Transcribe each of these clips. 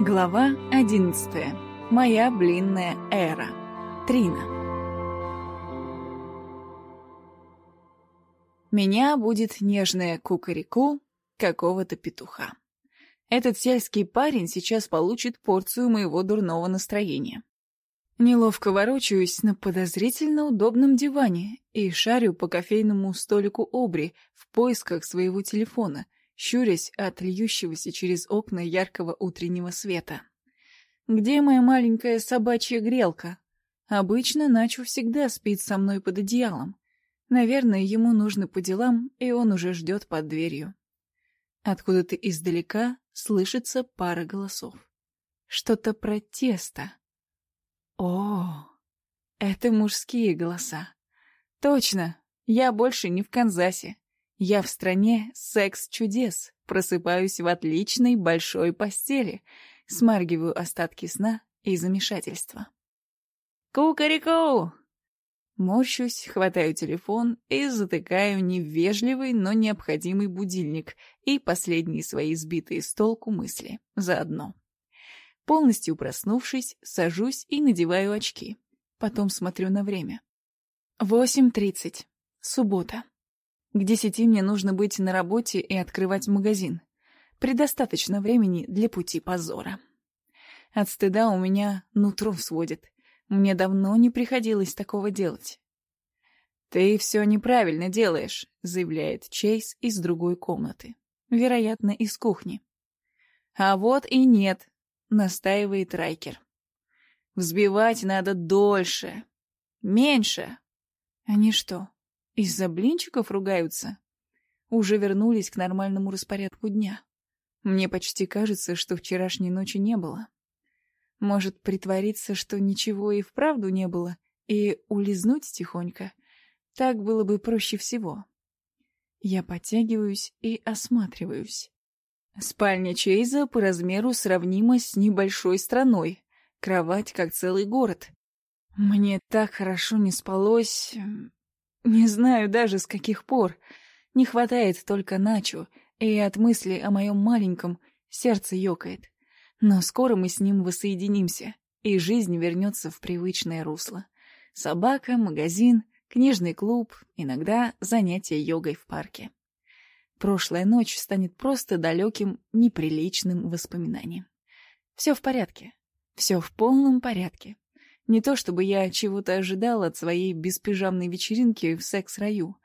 Глава 11. Моя блинная эра. Трина. Меня будет нежная кукареку какого-то петуха. Этот сельский парень сейчас получит порцию моего дурного настроения. Неловко ворочаюсь на подозрительно удобном диване и шарю по кофейному столику Обри в поисках своего телефона, щурясь от льющегося через окна яркого утреннего света. «Где моя маленькая собачья грелка? Обычно Начо всегда спит со мной под одеялом. Наверное, ему нужно по делам, и он уже ждет под дверью». Откуда-то издалека слышится пара голосов. Что-то про тесто. О, это мужские голоса. Точно, я больше не в Канзасе. Я в стране секс-чудес, просыпаюсь в отличной большой постели, смаргиваю остатки сна и замешательства. «Кукареку!» Морщусь, хватаю телефон и затыкаю невежливый, но необходимый будильник и последние свои сбитые с толку мысли заодно. Полностью проснувшись, сажусь и надеваю очки. Потом смотрю на время. Восемь тридцать. Суббота. К десяти мне нужно быть на работе и открывать магазин. Предостаточно времени для пути позора. От стыда у меня нутро сводит. Мне давно не приходилось такого делать. «Ты все неправильно делаешь», — заявляет Чейз из другой комнаты. Вероятно, из кухни. «А вот и нет», — настаивает Райкер. «Взбивать надо дольше. Меньше». «Они что, из-за блинчиков ругаются? Уже вернулись к нормальному распорядку дня. Мне почти кажется, что вчерашней ночи не было. Может, притвориться, что ничего и вправду не было, и улизнуть тихонько? Так было бы проще всего. Я подтягиваюсь и осматриваюсь. Спальня Чейза по размеру сравнима с небольшой страной. Кровать как целый город. Мне так хорошо не спалось... Не знаю даже с каких пор. Не хватает только Начо, и от мысли о моем маленьком сердце ёкает. Но скоро мы с ним воссоединимся, и жизнь вернется в привычное русло. Собака, магазин, книжный клуб, иногда занятия йогой в парке. Прошлая ночь станет просто далеким, неприличным воспоминанием. Все в порядке. Все в полном порядке. Не то чтобы я чего-то ожидал от своей беспижамной вечеринки в секс-раю.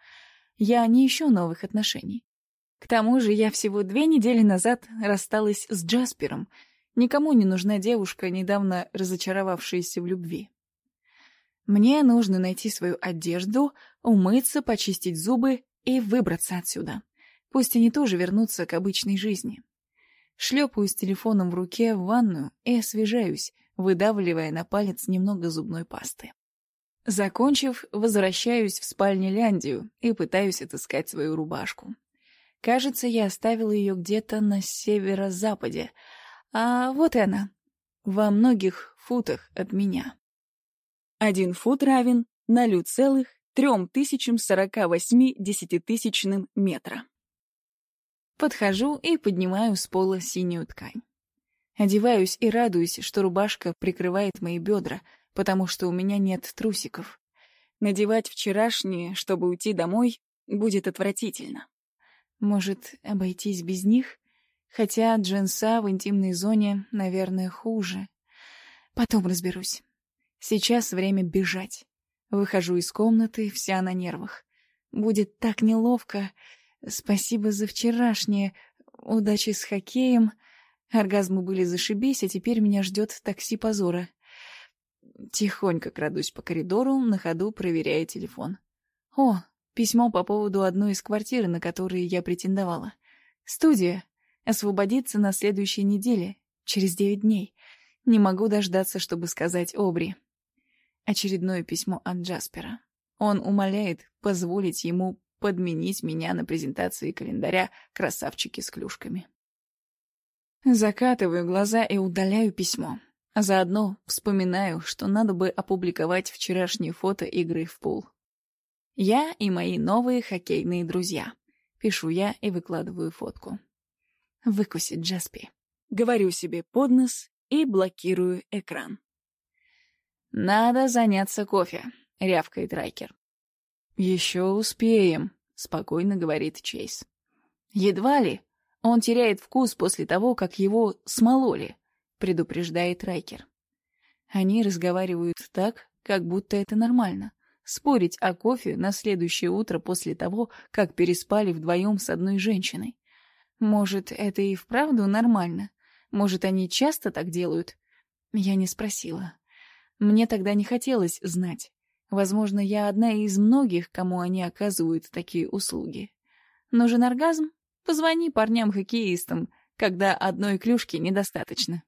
Я не ищу новых отношений. К тому же я всего две недели назад рассталась с Джаспером. Никому не нужна девушка, недавно разочаровавшаяся в любви. Мне нужно найти свою одежду, умыться, почистить зубы и выбраться отсюда. Пусть они тоже вернутся к обычной жизни. Шлепаю с телефоном в руке в ванную и освежаюсь, выдавливая на палец немного зубной пасты. Закончив, возвращаюсь в спальню Ляндию и пытаюсь отыскать свою рубашку. Кажется, я оставила ее где-то на северо-западе, а вот и она, во многих футах от меня. Один фут равен нолю целых трем тысячам сорока восьми десятитысячным метра. Подхожу и поднимаю с пола синюю ткань. Одеваюсь и радуюсь, что рубашка прикрывает мои бедра, потому что у меня нет трусиков. Надевать вчерашние, чтобы уйти домой, будет отвратительно. Может, обойтись без них? Хотя джинса в интимной зоне, наверное, хуже. Потом разберусь. Сейчас время бежать. Выхожу из комнаты, вся на нервах. Будет так неловко. Спасибо за вчерашнее. Удачи с хоккеем. Оргазмы были зашибись, а теперь меня ждет такси позора. Тихонько крадусь по коридору, на ходу проверяя телефон. О, письмо по поводу одной из квартир, на которые я претендовала. Студия. Освободиться на следующей неделе, через девять дней. Не могу дождаться, чтобы сказать Обри. Очередное письмо от Джаспера. Он умоляет позволить ему подменить меня на презентации календаря «Красавчики с клюшками». Закатываю глаза и удаляю письмо. Заодно вспоминаю, что надо бы опубликовать вчерашние фото игры в пул. Я и мои новые хоккейные друзья. Пишу я и выкладываю фотку. Выкусит Джаспи. говорю себе под нос и блокирую экран. «Надо заняться кофе», — рявкает Райкер. «Еще успеем», — спокойно говорит Чейз. «Едва ли. Он теряет вкус после того, как его смололи», — предупреждает Райкер. Они разговаривают так, как будто это нормально. Спорить о кофе на следующее утро после того, как переспали вдвоем с одной женщиной. Может, это и вправду нормально? Может, они часто так делают? Я не спросила. Мне тогда не хотелось знать. Возможно, я одна из многих, кому они оказывают такие услуги. Нужен оргазм? Позвони парням-хоккеистам, когда одной клюшки недостаточно.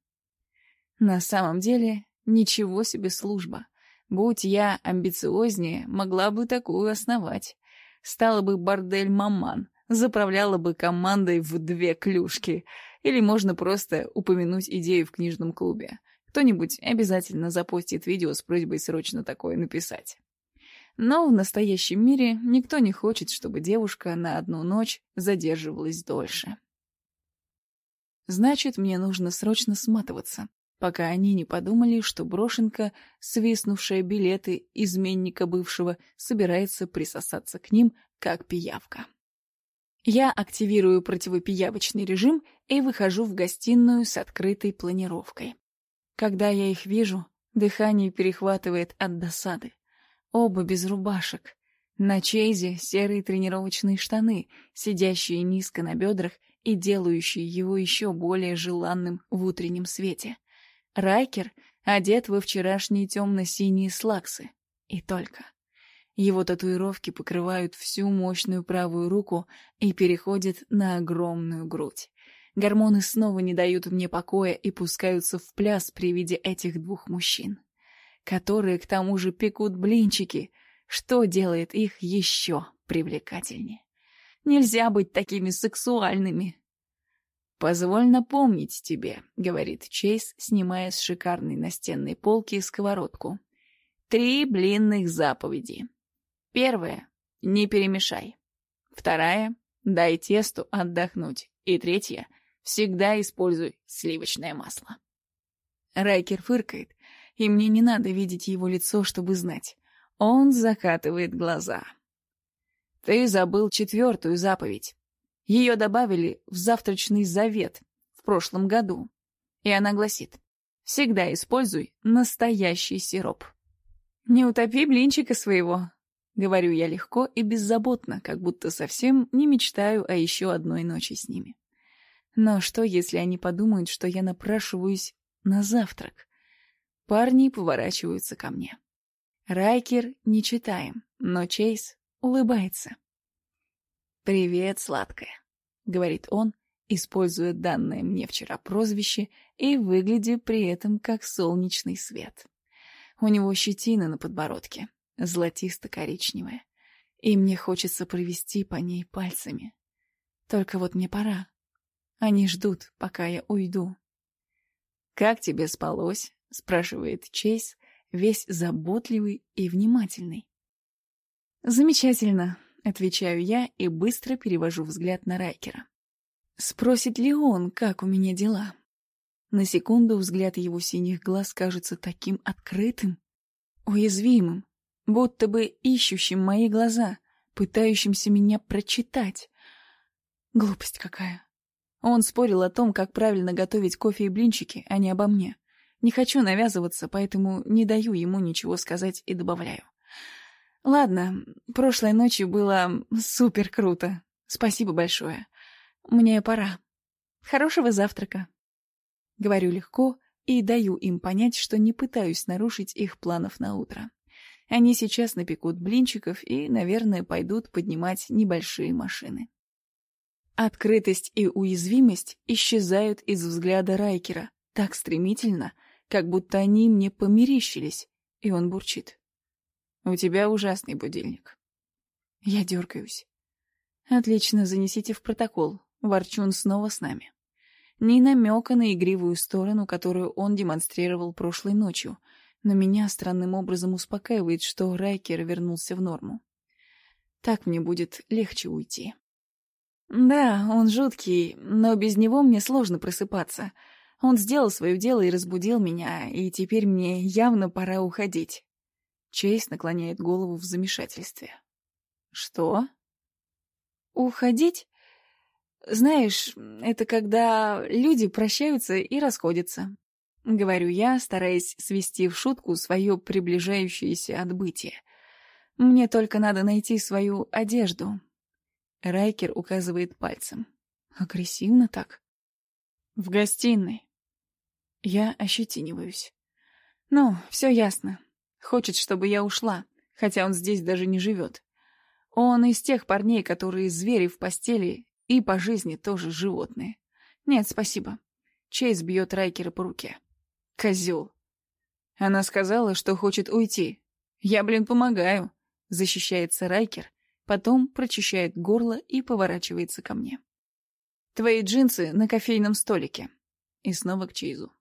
На самом деле, ничего себе служба. Будь я амбициознее, могла бы такую основать. Стала бы бордель-маман, заправляла бы командой в две клюшки. Или можно просто упомянуть идею в книжном клубе. Кто-нибудь обязательно запостит видео с просьбой срочно такое написать. Но в настоящем мире никто не хочет, чтобы девушка на одну ночь задерживалась дольше. Значит, мне нужно срочно сматываться, пока они не подумали, что брошенка, свистнувшая билеты изменника бывшего, собирается присосаться к ним, как пиявка. Я активирую противопиявочный режим и выхожу в гостиную с открытой планировкой. Когда я их вижу, дыхание перехватывает от досады. Оба без рубашек. На Чейзе серые тренировочные штаны, сидящие низко на бедрах и делающие его еще более желанным в утреннем свете. Райкер одет во вчерашние темно-синие слаксы. И только. Его татуировки покрывают всю мощную правую руку и переходят на огромную грудь. Гормоны снова не дают мне покоя и пускаются в пляс при виде этих двух мужчин, которые к тому же пекут блинчики, что делает их еще привлекательнее. Нельзя быть такими сексуальными. «Позволь напомнить тебе», — говорит Чейз, снимая с шикарной настенной полки сковородку. «Три блинных заповеди. Первая — не перемешай. Вторая — дай тесту отдохнуть. И третья — Всегда используй сливочное масло. Райкер фыркает, и мне не надо видеть его лицо, чтобы знать. Он закатывает глаза. Ты забыл четвертую заповедь. Ее добавили в завтрачный завет в прошлом году. И она гласит, всегда используй настоящий сироп. Не утопи блинчика своего, говорю я легко и беззаботно, как будто совсем не мечтаю о еще одной ночи с ними. Но что, если они подумают, что я напрашиваюсь на завтрак? Парни поворачиваются ко мне. Райкер не читаем, но Чейз улыбается. «Привет, сладкая», — говорит он, используя данное мне вчера прозвище и выглядя при этом как солнечный свет. У него щетина на подбородке, золотисто-коричневая, и мне хочется провести по ней пальцами. Только вот мне пора. Они ждут, пока я уйду. «Как тебе спалось?» — спрашивает Чейз, весь заботливый и внимательный. «Замечательно», — отвечаю я и быстро перевожу взгляд на Райкера. Спросит ли он, как у меня дела? На секунду взгляд его синих глаз кажется таким открытым, уязвимым, будто бы ищущим мои глаза, пытающимся меня прочитать. Глупость какая. Он спорил о том, как правильно готовить кофе и блинчики, а не обо мне. Не хочу навязываться, поэтому не даю ему ничего сказать и добавляю. Ладно, прошлой ночью было супер круто. Спасибо большое. Мне пора. Хорошего завтрака. Говорю легко и даю им понять, что не пытаюсь нарушить их планов на утро. Они сейчас напекут блинчиков и, наверное, пойдут поднимать небольшие машины. Открытость и уязвимость исчезают из взгляда Райкера так стремительно, как будто они мне померещились, и он бурчит. «У тебя ужасный будильник». Я дергаюсь. «Отлично, занесите в протокол. Ворчун снова с нами». Ни намека на игривую сторону, которую он демонстрировал прошлой ночью, но меня странным образом успокаивает, что Райкер вернулся в норму. Так мне будет легче уйти. Да, он жуткий, но без него мне сложно просыпаться. Он сделал свое дело и разбудил меня, и теперь мне явно пора уходить. Чейз наклоняет голову в замешательстве. Что? Уходить? Знаешь, это когда люди прощаются и расходятся. Говорю я, стараясь свести в шутку свое приближающееся отбытие. Мне только надо найти свою одежду. Райкер указывает пальцем. Агрессивно так. В гостиной. Я ощетиниваюсь. Ну, все ясно. Хочет, чтобы я ушла, хотя он здесь даже не живет. Он из тех парней, которые звери в постели и по жизни тоже животные. Нет, спасибо. Чейз бьет Райкера по руке. Козел. Она сказала, что хочет уйти. Я, блин, помогаю. Защищается Райкер, потом прочищает горло и поворачивается ко мне. Твои джинсы на кофейном столике. И снова к Чейзу.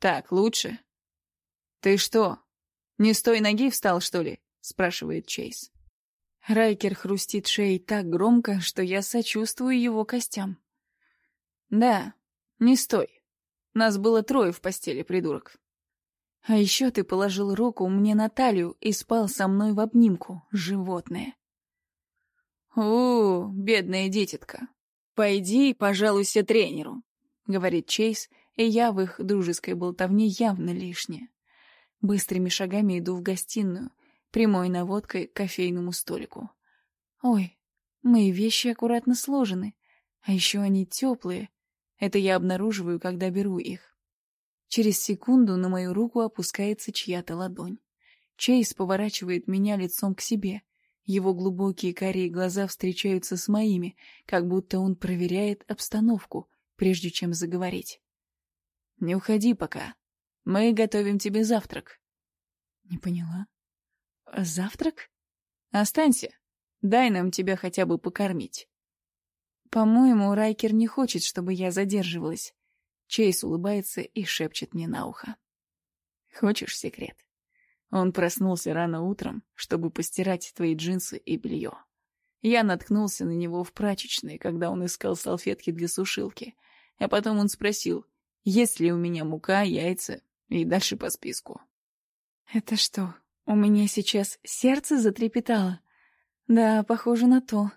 Так, лучше? Ты что, не с той ноги встал, что ли? Спрашивает Чейз. Райкер хрустит шеей так громко, что я сочувствую его костям. Да, не стой. Нас было трое в постели, придурок. А еще ты положил руку мне на талию и спал со мной в обнимку, животное. «У, бедная дитятка, пойди и пожалуйся тренеру», — говорит Чейз, и я в их дружеской болтовне явно лишняя. Быстрыми шагами иду в гостиную, прямой наводкой к кофейному столику. Ой, мои вещи аккуратно сложены, а еще они теплые. Это я обнаруживаю, когда беру их. Через секунду на мою руку опускается чья-то ладонь. Чейз поворачивает меня лицом к себе. Его глубокие карие глаза встречаются с моими, как будто он проверяет обстановку, прежде чем заговорить. «Не уходи пока. Мы готовим тебе завтрак». «Не поняла. Завтрак? Останься. Дай нам тебя хотя бы покормить». «По-моему, Райкер не хочет, чтобы я задерживалась. Чейз улыбается и шепчет мне на ухо. «Хочешь секрет?» Он проснулся рано утром, чтобы постирать твои джинсы и белье. Я наткнулся на него в прачечной, когда он искал салфетки для сушилки, а потом он спросил, есть ли у меня мука, яйца и дальше по списку. «Это что, у меня сейчас сердце затрепетало?» «Да, похоже на то.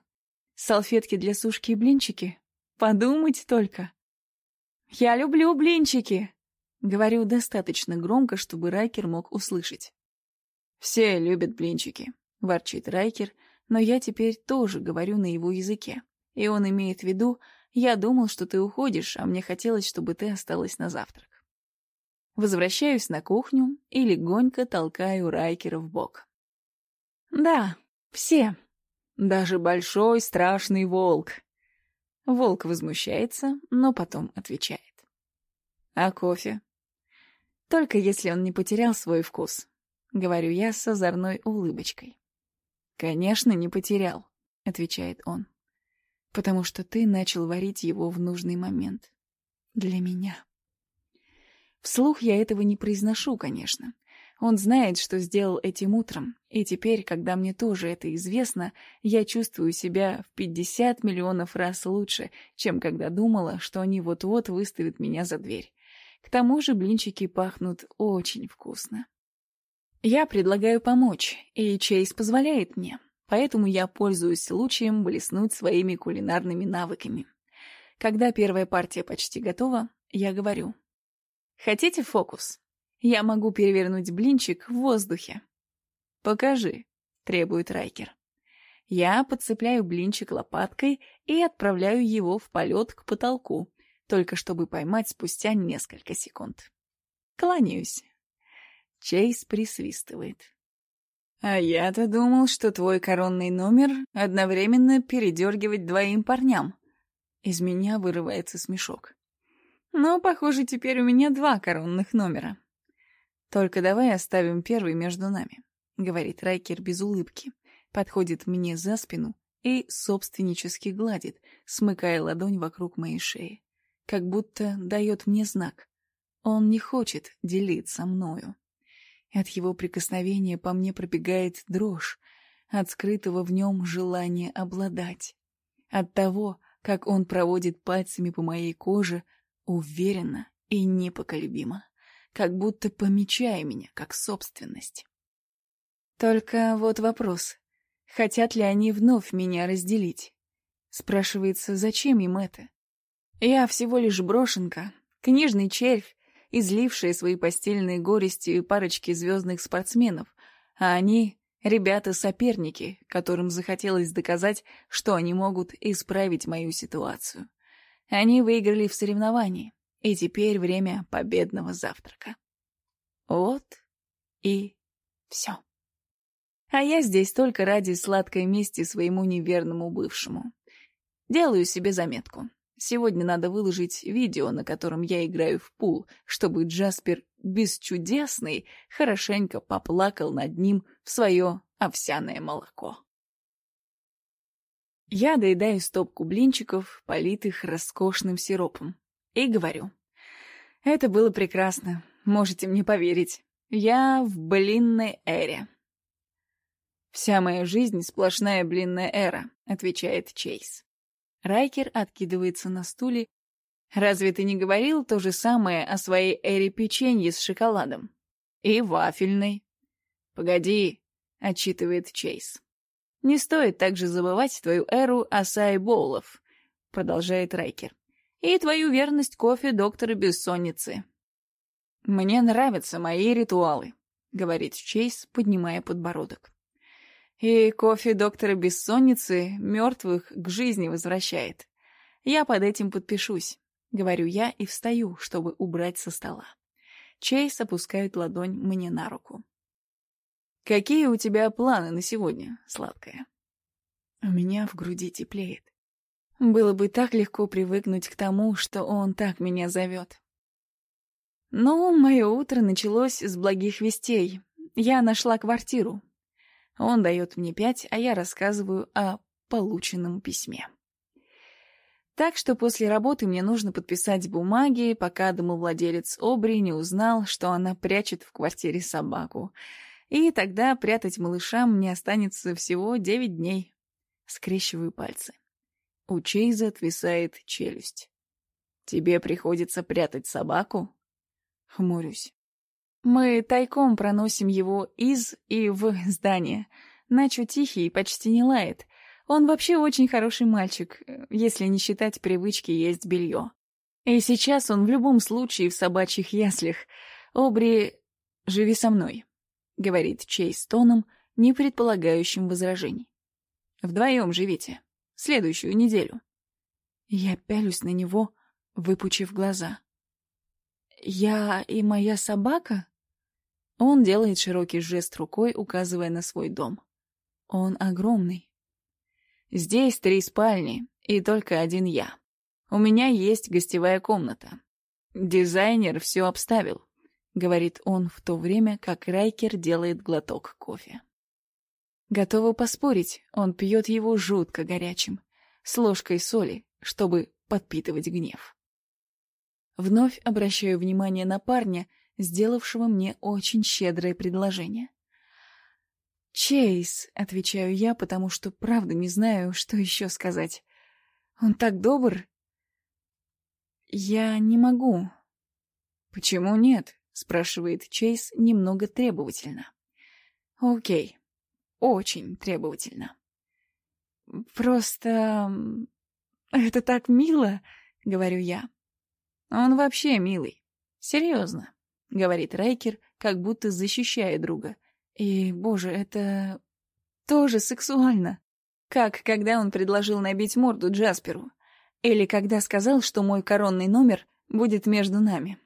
Салфетки для сушки и блинчики? Подумать только!» «Я люблю блинчики!» Говорю достаточно громко, чтобы Райкер мог услышать. «Все любят блинчики», — ворчит Райкер, но я теперь тоже говорю на его языке. И он имеет в виду, я думал, что ты уходишь, а мне хотелось, чтобы ты осталась на завтрак. Возвращаюсь на кухню и легонько толкаю Райкера в бок. «Да, все. Даже большой страшный волк. Волк возмущается, но потом отвечает. А кофе? Только если он не потерял свой вкус, говорю я с озорной улыбочкой. Конечно, не потерял, отвечает он. Потому что ты начал варить его в нужный момент. Для меня. Вслух я этого не произношу, конечно. Он знает, что сделал этим утром, и теперь, когда мне тоже это известно, я чувствую себя в 50 миллионов раз лучше, чем когда думала, что они вот-вот выставят меня за дверь. К тому же блинчики пахнут очень вкусно. Я предлагаю помочь, и Чейз позволяет мне, поэтому я пользуюсь случаем блеснуть своими кулинарными навыками. Когда первая партия почти готова, я говорю. «Хотите фокус?» Я могу перевернуть блинчик в воздухе. «Покажи», — требует Райкер. Я подцепляю блинчик лопаткой и отправляю его в полет к потолку, только чтобы поймать спустя несколько секунд. Кланяюсь. Чейз присвистывает. «А я-то думал, что твой коронный номер одновременно передергивать двоим парням». Из меня вырывается смешок. Но, похоже, теперь у меня два коронных номера. «Только давай оставим первый между нами», — говорит Райкер без улыбки, подходит мне за спину и собственнически гладит, смыкая ладонь вокруг моей шеи, как будто дает мне знак. Он не хочет делиться мною. От его прикосновения по мне пробегает дрожь, от скрытого в нем желания обладать, от того, как он проводит пальцами по моей коже, уверенно и непоколебима, как будто помечая меня как собственность. Только вот вопрос, хотят ли они вновь меня разделить? Спрашивается, зачем им это? Я всего лишь брошенка, книжный червь, излившая свои постельные горести парочки звездных спортсменов, а они — ребята-соперники, которым захотелось доказать, что они могут исправить мою ситуацию. Они выиграли в соревновании, и теперь время победного завтрака. Вот и все. А я здесь только ради сладкой мести своему неверному бывшему. Делаю себе заметку. Сегодня надо выложить видео, на котором я играю в пул, чтобы Джаспер бесчудесный хорошенько поплакал над ним в свое овсяное молоко. Я доедаю стопку блинчиков, политых роскошным сиропом, и говорю. Это было прекрасно, можете мне поверить. Я в блинной эре. «Вся моя жизнь — сплошная блинная эра», — отвечает Чейз. Райкер откидывается на стуле. «Разве ты не говорил то же самое о своей эре печенья с шоколадом? И вафельной?» «Погоди», — отчитывает Чейз. «Не стоит также забывать твою эру осай-боулов», — продолжает Райкер. «И твою верность кофе доктора бессонницы». «Мне нравятся мои ритуалы», — говорит Чейз, поднимая подбородок. И кофе доктора Бессонницы мертвых к жизни возвращает. Я под этим подпишусь, говорю я и встаю, чтобы убрать со стола. Чейз опускает ладонь мне на руку. «Какие у тебя планы на сегодня, сладкая?» У меня в груди теплеет. Было бы так легко привыкнуть к тому, что он так меня зовет. Но мое утро началось с благих вестей. Я нашла квартиру, он дает мне пять, а я рассказываю о полученном письме. Так что после работы мне нужно подписать бумаги, пока домовладелец Обри не узнал, что она прячет в квартире собаку. И тогда прятать малышам мне останется всего девять дней. Скрещиваю пальцы. У Чейза отвисает челюсть. «Тебе приходится прятать собаку?» Хмурюсь. Мы тайком проносим его из и в здание. Начо тихий, почти не лает. Он вообще очень хороший мальчик, если не считать привычки есть белье. И сейчас он в любом случае в собачьих яслях. Обри, живи со мной, — говорит Чейз тоном, не предполагающим возражений. Вдвоем живите. Следующую неделю. Я пялюсь на него, выпучив глаза. «Я и моя собака?» Он делает широкий жест рукой, указывая на свой дом. Он огромный. Здесь три спальни, и только один я. У меня есть гостевая комната. Дизайнер все обставил, говорит он в то время, как Райкер делает глоток кофе. Готова поспорить, он пьет его жутко горячим, с ложкой соли, чтобы подпитывать гнев. Вновь обращаю внимание на парня — сделавшего мне очень щедрое предложение. «Чейз», — отвечаю я, потому что правда не знаю, что еще сказать. «Он так добр». «Я не могу». «Почему нет?» — спрашивает Чейз немного требовательно. «Окей, очень требовательно». «Просто... это так мило», — говорю я. «Он вообще милый. Серьезно говорит Райкер, как будто защищая друга. И, боже, это тоже сексуально. Как когда он предложил набить морду Джасперу. Или когда сказал, что мой коронный номер будет между нами.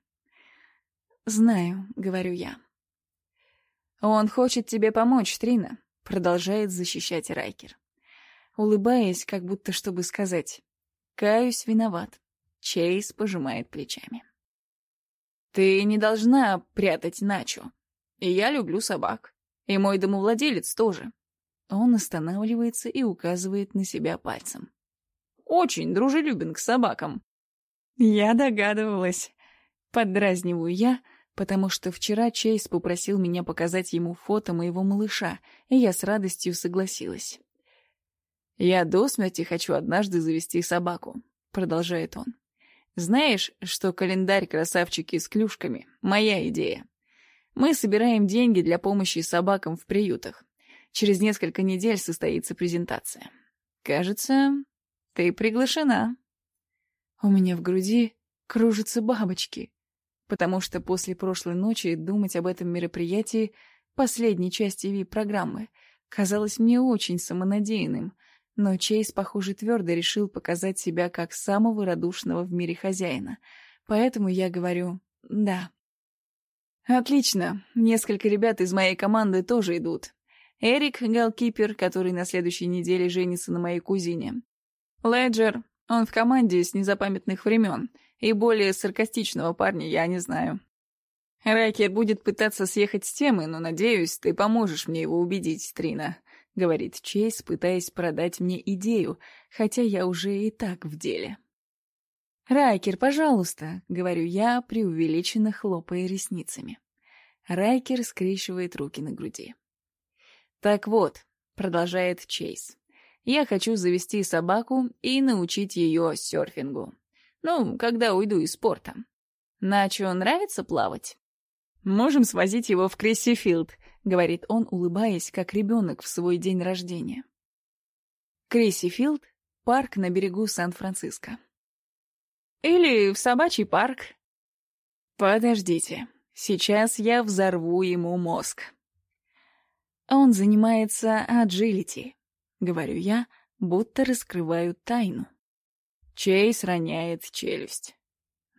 «Знаю», — говорю я. «Он хочет тебе помочь, Трина», — продолжает защищать Райкер. Улыбаясь, как будто чтобы сказать «Каюсь, виноват». Чейз пожимает плечами. Ты не должна прятать Начо. И я люблю собак. И мой домовладелец тоже. Он останавливается и указывает на себя пальцем. Очень дружелюбен к собакам. Я догадывалась. Поддразниваю я, потому что вчера Чейз попросил меня показать ему фото моего малыша, и я с радостью согласилась. «Я до смерти хочу однажды завести собаку», — продолжает он. Знаешь, что календарь «Красавчики с клюшками» — моя идея. Мы собираем деньги для помощи собакам в приютах. Через несколько недель состоится презентация. Кажется, ты приглашена. У меня в груди кружатся бабочки, потому что после прошлой ночи думать об этом мероприятии, последней части Ви-программы, казалось мне очень самонадеянным, но Чейз, похоже, твердо решил показать себя как самого радушного в мире хозяина, поэтому я говорю «да». Отлично, несколько ребят из моей команды тоже идут. Эрик — голкипер, который на следующей неделе женится на моей кузине. Леджер, он в команде с незапамятных времен, и более саркастичного парня я не знаю. Райкер будет пытаться съехать с темы, но, надеюсь, ты поможешь мне его убедить, Трина, — говорит Чейз, пытаясь продать мне идею, хотя я уже и так в деле. «Райкер, пожалуйста», — говорю я, преувеличенно хлопая ресницами. Райкер скрещивает руки на груди. «Так вот», — продолжает Чейз, — «я хочу завести собаку и научить ее серфингу. Ну, когда уйду из спорта. Начо нравится плавать?» «Можем свозить его в Криссифилд», — говорит он, улыбаясь, как ребенок в свой день рождения. Криссифилд — парк на берегу Сан-Франциско. «Или в собачий парк». «Подождите, сейчас я взорву ему мозг». Он занимается аджилити, говорю я, будто раскрываю тайну. Чейз роняет челюсть.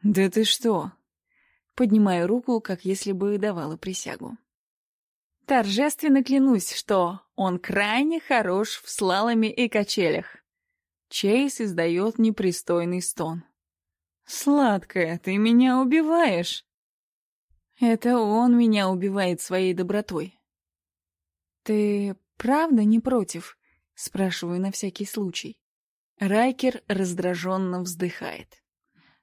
«Да ты что?» Поднимаю руку, как если бы давала присягу. Торжественно клянусь, что он крайне хорош в слаломе и качелях. Чейз издает непристойный стон. «Сладкая, ты меня убиваешь!» Это он меня убивает своей добротой. «Ты правда не против?» — спрашиваю на всякий случай. Райкер раздраженно вздыхает.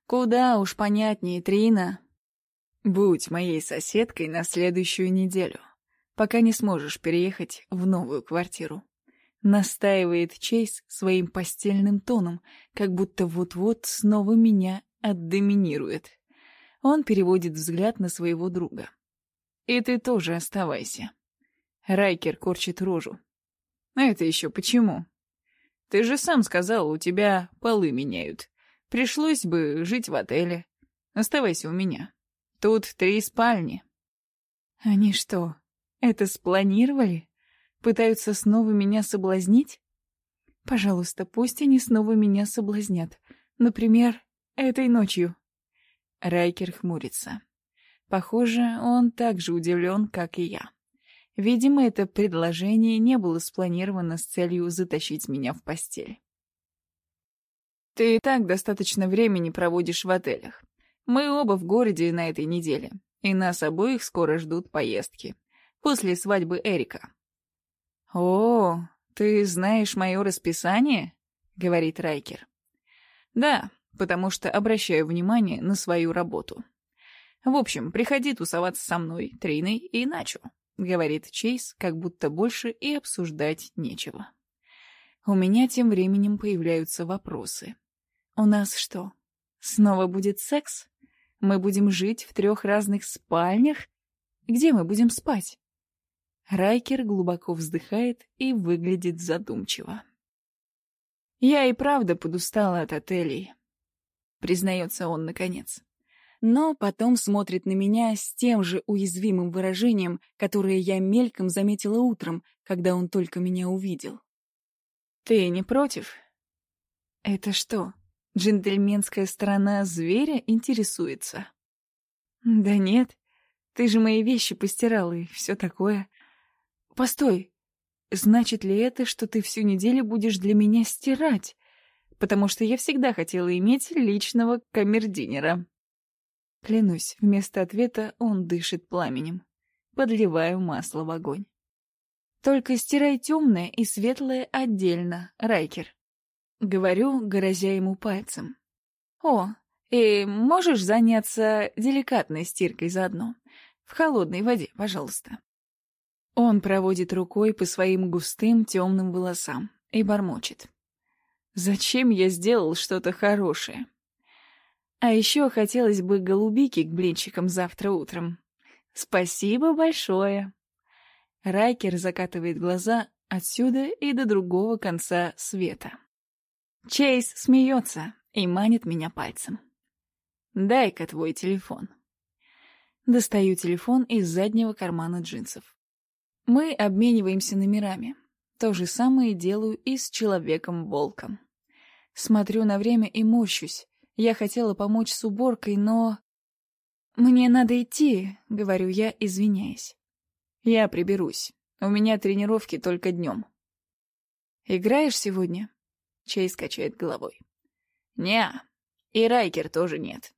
«Куда уж понятнее, Трина. Будь моей соседкой на следующую неделю, пока не сможешь переехать в новую квартиру». Настаивает Чейз своим постельным тоном, как будто вот-вот снова меня отдоминирует. Он переводит взгляд на своего друга. «И ты тоже оставайся». Райкер корчит рожу. «Это еще почему?» «Ты же сам сказал, у тебя полы меняют. Пришлось бы жить в отеле. Оставайся у меня. Тут три спальни». «Они что, это спланировали? Пытаются снова меня соблазнить? Пожалуйста, пусть они снова меня соблазнят. Например, этой ночью». Райкер хмурится. Похоже, он так же удивлен, как и я. Видимо, это предложение не было спланировано с целью затащить меня в постель. «Ты и так достаточно времени проводишь в отелях. Мы оба в городе на этой неделе, и нас обоих скоро ждут поездки. После свадьбы Эрика». «О, ты знаешь мое расписание?» — говорит Райкер. «Да, потому что обращаю внимание на свою работу. В общем, приходи тусоваться со мной, Триной и Начо. — говорит Чейз, как будто больше и обсуждать нечего. У меня тем временем появляются вопросы. У нас что, снова будет секс? Мы будем жить в трех разных спальнях? Где мы будем спать? Райкер глубоко вздыхает и выглядит задумчиво. Я и правда подустала от отелей, признается он наконец но потом смотрит на меня с тем же уязвимым выражением, которое я мельком заметила утром, когда он только меня увидел. «Ты не против?» «Это что, джентльменская сторона зверя интересуется?» «Да нет, ты же мои вещи постирал и все такое. Постой, значит ли это, что ты всю неделю будешь для меня стирать? Потому что я всегда хотела иметь личного камердинера. Клянусь, вместо ответа он дышит пламенем. Подливаю масло в огонь. Только стирай темное и светлое отдельно, Райкер. Говорю, грозя ему пальцем. О, и можешь заняться деликатной стиркой заодно? В холодной воде, пожалуйста. Он проводит рукой по своим густым темным волосам и бормочет. «Зачем я сделал что-то хорошее?» А еще хотелось бы голубики к блинчикам завтра утром. Спасибо большое. Райкер закатывает глаза отсюда и до другого конца света. Чейз смеется и манит меня пальцем. «Дай-ка твой телефон». Достаю телефон из заднего кармана джинсов. Мы обмениваемся номерами. То же самое делаю и с Человеком-волком. Смотрю на время и морщусь. Я хотела помочь с уборкой, но... «Мне надо идти», — говорю я, извиняясь. «Я приберусь. У меня тренировки только днем». «Играешь сегодня?» Чей скачает головой. не И Райкер тоже нет».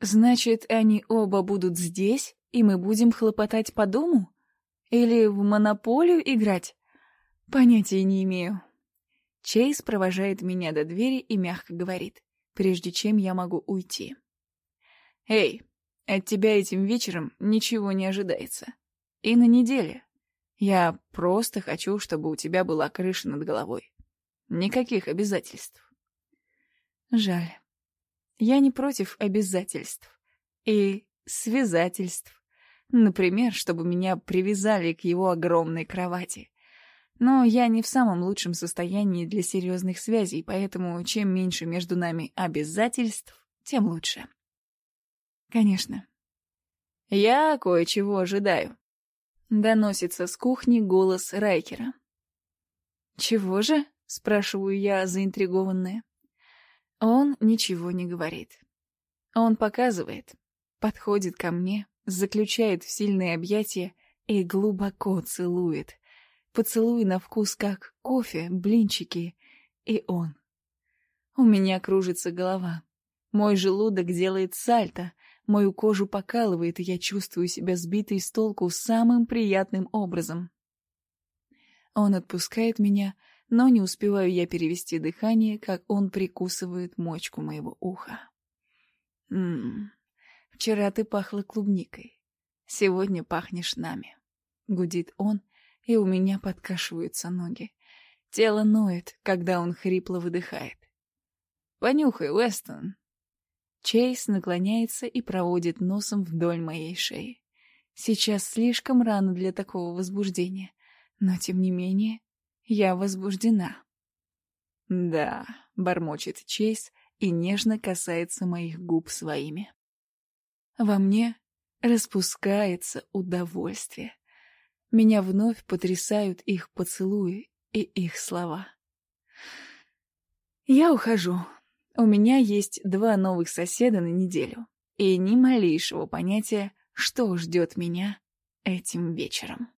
«Значит, они оба будут здесь, и мы будем хлопотать по дому? Или в монополию играть? Понятия не имею». Чейз провожает меня до двери и мягко говорит, прежде чем я могу уйти. «Эй, от тебя этим вечером ничего не ожидается. И на неделе. Я просто хочу, чтобы у тебя была крыша над головой. Никаких обязательств». Жаль. Я не против обязательств и связательств. Например, чтобы меня привязали к его огромной кровати. Но я не в самом лучшем состоянии для серьезных связей, поэтому чем меньше между нами обязательств, тем лучше. Конечно. Я кое-чего ожидаю. Доносится с кухни голос Райкера. «Чего же?» — спрашиваю я, заинтригованная. Он ничего не говорит. Он показывает, подходит ко мне, заключает в сильные объятия и глубоко целует. Поцелуй на вкус как кофе, блинчики и он. У меня кружится голова. Мой желудок делает сальто, мою кожу покалывает, и я чувствую себя сбитой с толку самым приятным образом. Он отпускает меня, но не успеваю я перевести дыхание, как он прикусывает мочку моего уха. «Ммм, вчера ты пахла клубникой, сегодня пахнешь нами», — гудит он, и у меня подкашиваются ноги. Тело ноет, когда он хрипло выдыхает. «Понюхай, Уэстон!» Чейз наклоняется и проводит носом вдоль моей шеи. Сейчас слишком рано для такого возбуждения, но, тем не менее, я возбуждена. «Да», — бормочет Чейз и нежно касается моих губ своими. Во мне распускается удовольствие. Меня вновь потрясают их поцелуи и их слова. Я ухожу. У меня есть два новых соседа на неделю и ни малейшего понятия, что ждет меня этим вечером.